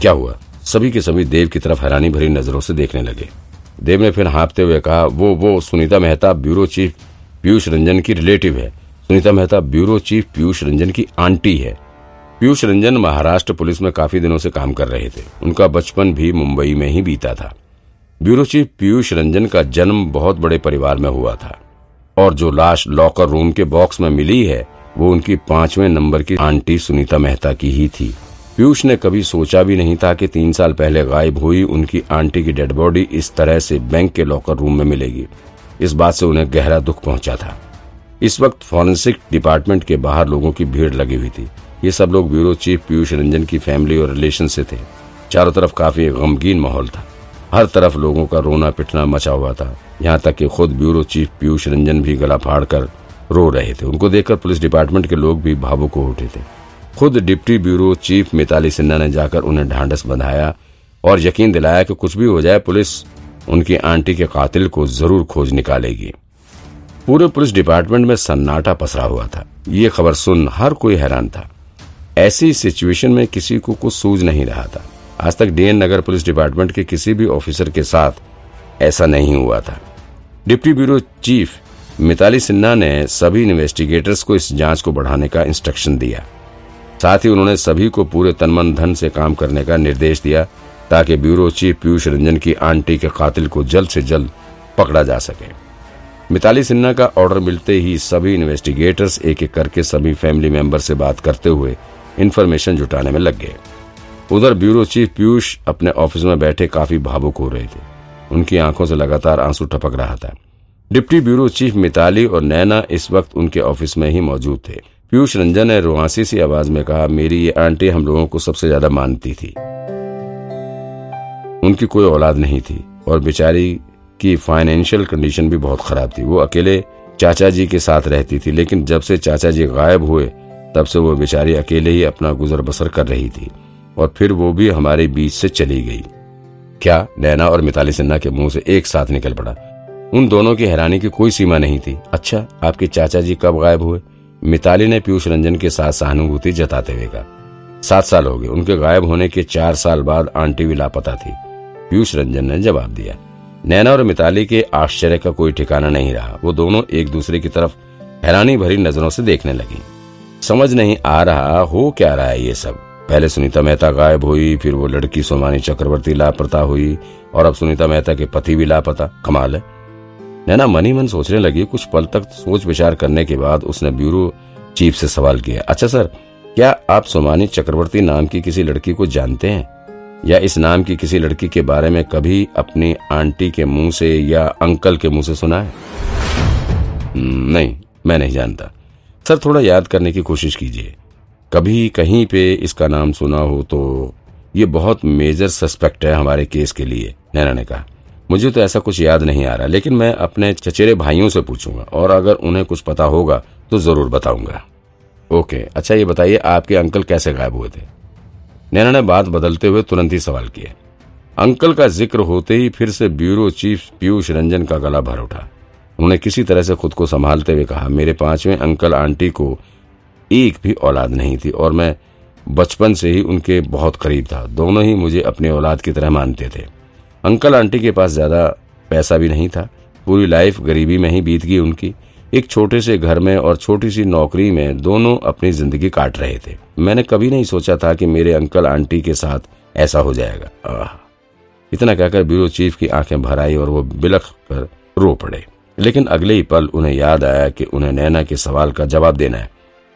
क्या हुआ? सभी के सभी देव की तरफ़ हैरानी भरी नज़रों से देखने लगे। देव ने फिर हाँपते हुए कहा, वो वो, सुनीता मेहता ब्यूरो चीफ पीयूष रंजन की रिलेटिव है। सुनीता मेहता ब्यूरो चीफ पीयूष रंजन की आंटी है। पीयूष रंजन महाराष्ट्र पुलिस में काफ़ी दिनों से काम कर रहे थे। उनका बचपन भी मुंबई में ही बीता था। ब्यूरो चीफ पीयूष रंजन का जन्म बहुत बड़े परिवार में हुआ था। और जो लाश लॉकर रूम के बॉक्स में मिली है, वो उनकी पाँचवें नंबर की आंटी सुनीता मेहता की ही थी। पीयूष ने कभी सोचा भी नहीं था कि तीन साल पहले गायब हुई उनकी आंटी की डेड बॉडी इस तरह से बैंक के लॉकर रूम में मिलेगी। इस बात से उन्हें गहरा दुख पहुँचा था। इस वक्त फॉरेंसिक डिपार्टमेंट के बाहर लोगों की भीड़ लगी हुई थी। ये सब लोग ब्यूरो चीफ पीयूष रंजन की फैमिली और रिलेशन से थे। चारों तरफ़ काफ़ी गमगीन माहौल था। हर तरफ़ लोगों का रोना पिटना मचा हुआ था। यहाँ तक कि खुद ब्यूरो चीफ पीयूष रंजन भी गला फाड़ कर रो रहे थे। उनको देखकर पुलिस डिपार्टमेंट के लोग भी भावुक हो उठे थे। खुद deputy bureau chief Mitali Sinha ने जाकर उन्हें ढांढस बंधाया और यकीन दिलाया कि कुछ भी हो जाए, पुलिस उनकी आंटी के कातिल को ज़रूर खोज निकालेगी। पूरे पुलिस डिपार्टमेंट में सन्नाटा पसरा हुआ था। ये खबर सुन हर कोई हैरान था। ऐसी सिचुएशन में किसी को कुछ सूझ नहीं रहा था। आज तक डीएन नगर पुलिस डिपार्टमेंट के किसी भी ऑफिसर के साथ ऐसा नहीं हुआ था। Deputy bureau chief Mitali Sinha ने सभी इन्वेस्टिगेटर्स को इस जाँच को बढ़ाने का इंस्ट्रक्शन दिया। साथ ही उन्होंने सभी को पूरे तनमन धन से काम करने का निर्देश दिया, ताकि ब्यूरो चीफ पीयूष रंजन की आंटी के कातिल को जल्द से जल्द पकड़ा जा सके। मिताली सिन्हा का ऑर्डर मिलते ही सभी इन्वेस्टिगेटर्स एक एक करके सभी फैमिली मेंबर से बात करते हुए इन्फॉर्मेशन जुटाने में लग गए। उधर ब्यूरो चीफ पीयूष अपने ऑफ़िस में बैठे काफ़ी भावुक हो रहे थे। उनकी आँखों से लगातार आँसू टपक रहा था। डिप्टी ब्यूरो चीफ मिताली और नैना इस वक्त उनके ऑफ़िस में ही मौजूद थे। पीयूष रंजन ने रुआसी सी आवाज़ में कहा, मेरी ये आंटी हम लोगों को सबसे ज़्यादा मानती थी। उनकी कोई औलाद नहीं थी और बेचारी की फाइनेंशियल कंडीशन भी बहुत खराब थी। वो अकेले चाचा जी के साथ रहती थी, लेकिन जब से चाचा जी गायब हुए, तब से वो बेचारी अकेले ही अपना गुजर बसर कर रही थी और फिर वो भी हमारे बीच से चली गई। क्या नैना और मिताली सिन्हा के मुँह से एक साथ निकल पड़ा? उन दोनों की हैरानी की कोई सीमा नहीं थी। अच्छा आपके चाचा जी कब गायब हुए? मिताली ने पीयूष रंजन के साथ सहानुभूति जताते हुए कहा, सात साल हो गए, उनके गायब होने के चार साल बाद आंटी भी लापता थी। पीयूष रंजन ने जवाब दिया, नैना और मिताली के आश्चर्य का कोई ठिकाना नहीं रहा। वो दोनों एक दूसरे की तरफ़ हैरानी भरी नज़रों से देखने लगी। समझ नहीं आ रहा, हो क्या रहा है ये सब? पहले सुनीता मेहता गायब हुई, फिर वो लड़की सोमानी चक्रवर्ती लापता हुई, और अब सुनीता मेहता के पति भी लापता। कमाल है। नैना मनी मन सोचने लगी कुछ पल तक सोच विचार करने के बाद उसने ब्यूरो चीफ से सवाल किया अच्छा सर क्या आप सोमानी चक्रवर्ती नाम की किसी लड़की को जानते हैं? या इस नाम की किसी लड़की के बारे में कभी अपनी आंटी के मुँह से या अंकल के मुँह से सुना है? हम्म, नहीं मैं नहीं जानता। सर थोड़ा याद करने की कोशिश कीजिए। कभी कहीं पे इसका नाम सुना हो तो ये बहुत मेजर सस्पेक्ट है हमारे केस के लिए नैना ने कहा। मुझे तो ऐसा कुछ याद नहीं आ रहा, लेकिन मैं अपने चचेरे भाइयों से पूछूँगा, और अगर उन्हें कुछ पता होगा तो ज़रूर बताऊँगा। ओके अच्छा ये बताइए, आपके अंकल कैसे गायब हुए थे? नैना ने बात बदलते हुए तुरंत ही सवाल किया अंकल का ज़िक्र होते ही फिर से ब्यूरो चीफ पीयूष रंजन का गला भर उठा। उन्होंने किसी तरह से खुद को संभालते हुए कहा, मेरे पाँचवें अंकल आंटी को एक भी औलाद नहीं थी, और मैं बचपन से ही उनके बहुत करीब था। दोनों ही मुझे अपने औलाद की तरह मानते थे। अंकल आंटी के पास ज़्यादा पैसा भी नहीं था। पूरी लाइफ गरीबी में ही बीत गई उनकी। एक छोटे से घर में और छोटी सी नौकरी में दोनों अपनी ज़िंदगी काट रहे थे। मैंने कभी नहीं सोचा था कि मेरे अंकल आंटी के साथ ऐसा हो जाएगा। इतना कहकर ब्यूरो चीफ की आँखें भर आई और वो बिलख कर रो पड़े। लेकिन अगले ही पल उन्हें याद आया कि उन्हें नैना के सवाल का जवाब देना है।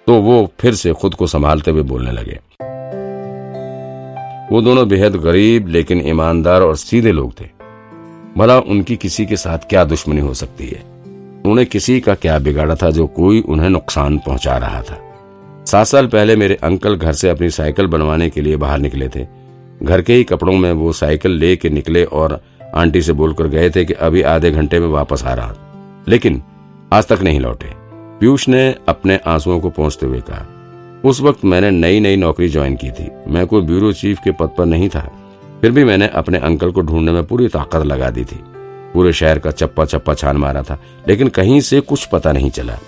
तो वो फिर से खुद को संभालते हुए बोलने लगे। वो दोनों बेहद गरीब, लेकिन ईमानदार और सीधे लोग थे। भला उनकी किसी के साथ क्या दुश्मनी हो सकती है? उन्हें किसी का क्या बिगाड़ा था जो कोई उन्हें नुकसान पहुँचा रहा था? सात साल पहले मेरे अंकल घर से अपनी साइकिल बनवाने के लिए बाहर निकले थे। घर के ही कपड़ों में वो साइकिल ले के निकले और आंटी से बोलकर गए थे कि अभी आधे घंटे में वापस आ रहा। लेकिन आज तक नहीं लौटे। पीयूष ने अपने आंसुओं को पहुँचते हुए कहा उस वक्त मैंने नई नई नौकरी ज्वाइन की थी। मैं कोई ब्यूरो चीफ के पद पर नहीं था। फिर भी मैंने अपने अंकल को ढूँढने में पूरी ताकत लगा दी थी। पूरे शहर का चप्पा चप्पा छान मारा था, लेकिन कहीं से कुछ पता नहीं चला।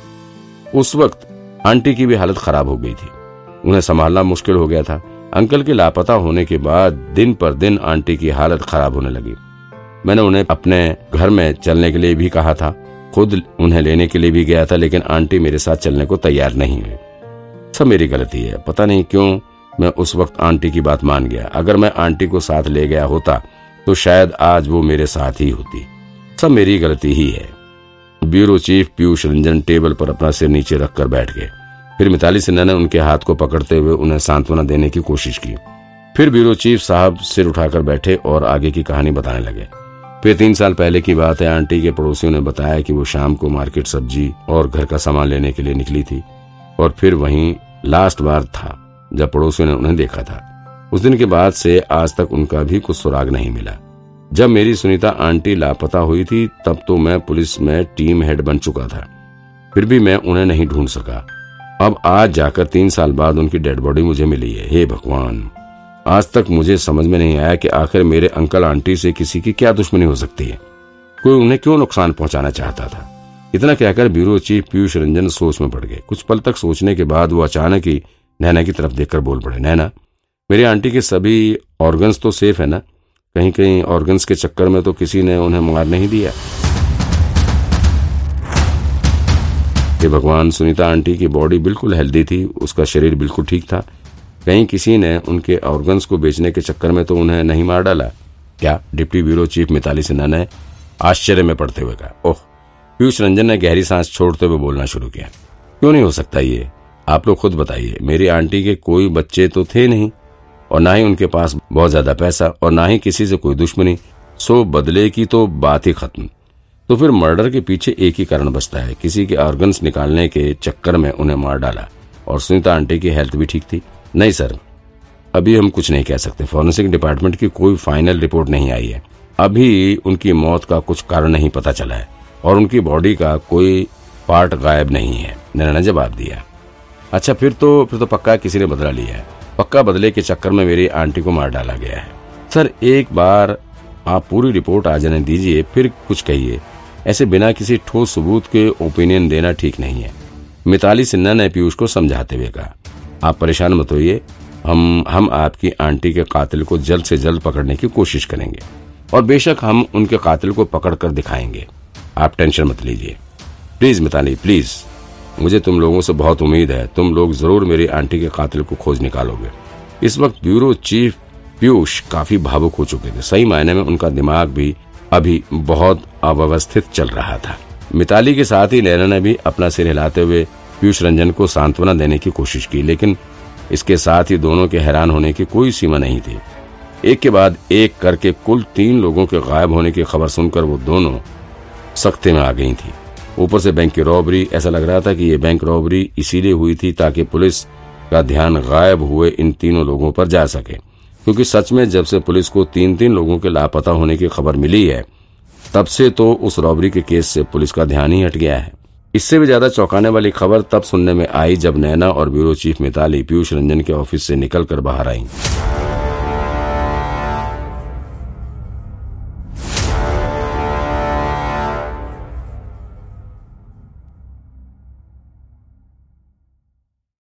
उस वक्त आंटी की भी हालत खराब हो गई थी। उन्हें संभालना मुश्किल हो गया था। अंकल के लापता होने के बाद दिन पर दिन आंटी की हालत खराब होने लगी। मैंने उन्हें अपने घर में चलने के लिए भी कहा था। खुद उन्हें लेने के लिए भी गया था, लेकिन आंटी मेरे साथ चलने को तैयार नहीं हुई। सब मेरी गलती है। पता नहीं क्यों मैं उस वक्त आंटी की बात मान गया। अगर मैं आंटी को साथ ले गया होता तो शायद आज वो मेरे साथ ही होती। सब मेरी गलती ही है। Bureau chief Piyush Ranjan table पर अपना सिर नीचे रखकर बैठ गए। फिर मिताली सिन्हा ने उनके हाथ को पकड़ते हुए उन्हें सांत्वना देने की कोशिश की। फिर ब्यूरो चीफ साहब सिर उठाकर बैठे और आगे की कहानी बताने लगे। फिर तीन साल पहले की बात है, आंटी के पड़ोसियों ने बताया कि वो शाम को मार्केट सब्ज़ी और घर का सामान लेने के लिए निकली थी। और फिर वहीं लास्ट बार था, जब पड़ोसियों ने उन्हें देखा था। उस दिन के बाद से आज तक उनका भी कुछ सुराग नहीं मिला। जब मेरी सुनीता आंटी लापता हुई थी, तब तो मैं पुलिस में टीम हेड बन चुका था। फिर भी मैं उन्हें नहीं ढूंढ सका। अब आज जाकर तीन साल बाद उनकी डेड बॉडी मुझे मिली है। हे भगवान! आज तक मुझे समझ में नहीं आया कि आखिर मेरे अंकल आंटी से किसी की क्या दुश्मनी हो सकती है। कोई उन्हें क्यों नुकसान पहुंचाना चाहता था? इतना कहकर ब्यूरो चीफ पीयूष रंजन सोच में पड़ गए। कुछ पल तक सोचने के बाद वो अचानक ही नैना की तरफ़ देखकर बोल पड़े, नैना, मेरी आंटी के सभी ऑर्गन्स तो सेफ़ है ना? कहीं कहीं ऑर्गन्स के चक्कर में तो किसी ने उन्हें मार नहीं दिया? कि भगवान, सुनीता आंटी की बॉडी बिल्कुल हेल्दी थी, उसका शरीर बिल्कुल ठीक था। कहीं किसी ने उनके ऑर्गन्स को बेचने के चक्कर में तो उन्हें नहीं मार डाला? क्या deputy bureau chief Mitali Sinha ने आश्चर्य में पड़ते हुए कहा, ओह पीयूष रंजन ने गहरी सांस छोड़ते हुए बोलना शुरू किया। क्यों नहीं हो सकता ये? आप लोग खुद बताइए। मेरी आंटी के कोई बच्चे तो थे नहीं, और ना ही उनके पास बहुत ज़्यादा पैसा, और ना ही किसी से कोई दुश्मनी। सो बदले की तो बात ही खत्म। तो फिर मर्डर के पीछे एक ही कारण बचता है। किसी के ऑर्गन्स निकालने के चक्कर में उन्हें मार डाला, और सुनीता आंटी की हेल्थ भी ठीक थी। नहीं सर, अभी हम कुछ नहीं कह सकते। फॉरेंसिक डिपार्टमेंट की कोई फाइनल रिपोर्ट नहीं आई है। अभी उनकी मौत का कुछ कारण नहीं पता चला है। और उनकी बॉडी का कोई पार्ट गायब नहीं है। ने जवाब दिया। अच्छा फिर तो फिर तो पक्का किसी ने बदला लिया है। पक्का बदले के चक्कर में मेरी आंटी को मार डाला गया है। सर, एक बार आप पूरी रिपोर्ट आ जाने दीजिए, फिर कुछ कहिए। ऐसे बिना किसी ठोस सबूत के ओपिनियन देना ठीक नहीं है। मिताली सिन्हा ने पीयूष को समझाते हुए कहा, आप परेशान मत होइए। हम हम आपकी आंटी के कातिल को जल्द से जल्द पकड़ने की कोशिश करेंगे। और बेशक हम उनके कातिल को पकड़ कर दिखाएँगे। आप टेंशन मत लीजिए। Please Mitali, please. मुझे तुम लोगों से बहुत उम्मीद है। तुम लोग ज़रूर मेरी आंटी के कातिल को खोज निकालोगे। इस वक्त ब्यूरो चीफ पीयूष काफ़ी भावुक हो चुके थे। सही मायने में उनका दिमाग भी अभी बहुत अव्यवस्थित चल रहा था। मिताली के साथ ही नैना ने भी अपना सिर हिलाते हुए पीयूष रंजन को सांत्वना देने की कोशिश की, लेकिन इसके साथ ही दोनों के हैरान होने की कोई सीमा नहीं थी। एक के बाद एक करके कुल तीन लोगों के गायब होने की खबर सुनकर वो दोनों सख्ते में आ गई थी। ऊपर से बैंक की रॉबरी ऐसा लग रहा था कि ये बैंक रॉबरी इसीलिए हुई थी ताकि पुलिस का ध्यान गायब हुए इन तीनों लोगों पर जा सके। क्योंकि सच में जब से पुलिस को तीन तीन लोगों के लापता होने की खबर मिली है, तब से तो उस रॉबरी के केस से पुलिस का ध्यान ही हट गया है। इससे भी ज़्यादा चौंकाने वाली खबर तब सुनने में आई जब नैना और ब्यूरो चीफ मिताली पीयूष रंजन के ऑफ़िस से निकलकर बाहर आई।